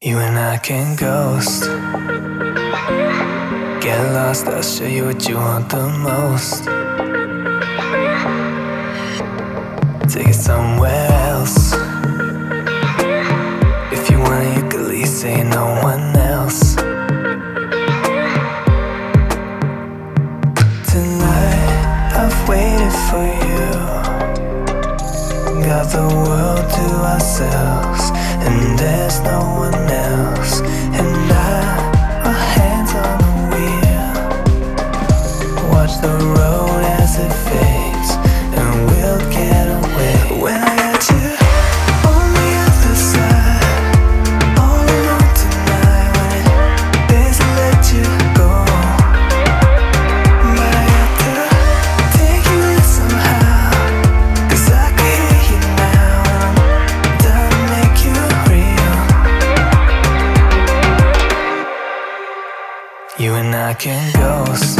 You and I can ghost. Get lost, I'll show you what you want the most. Take it somewhere else. If you want you could leave, say no one else. Tonight, I've waited for you. Got the world to ourselves, and there's no one else. And I, You and I can ghost.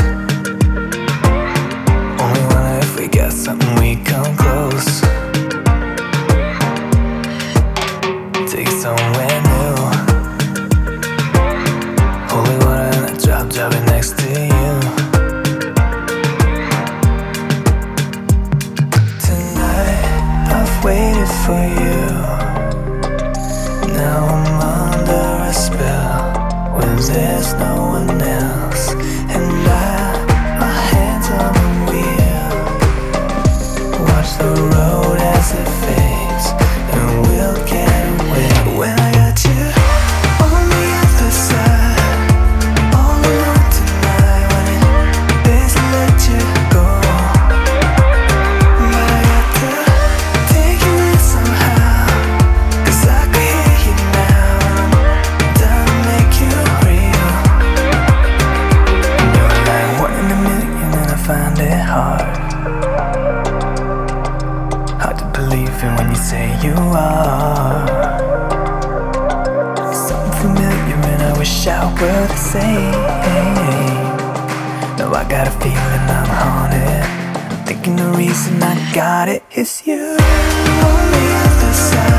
Only wonder if we got something we come close. Take somewhere new. Holy water and a drop, drop it next to you. Say you are. Something familiar, and I wish I were the same. No, I got a feeling I'm haunted. Thinking the reason I got it is you on the other side.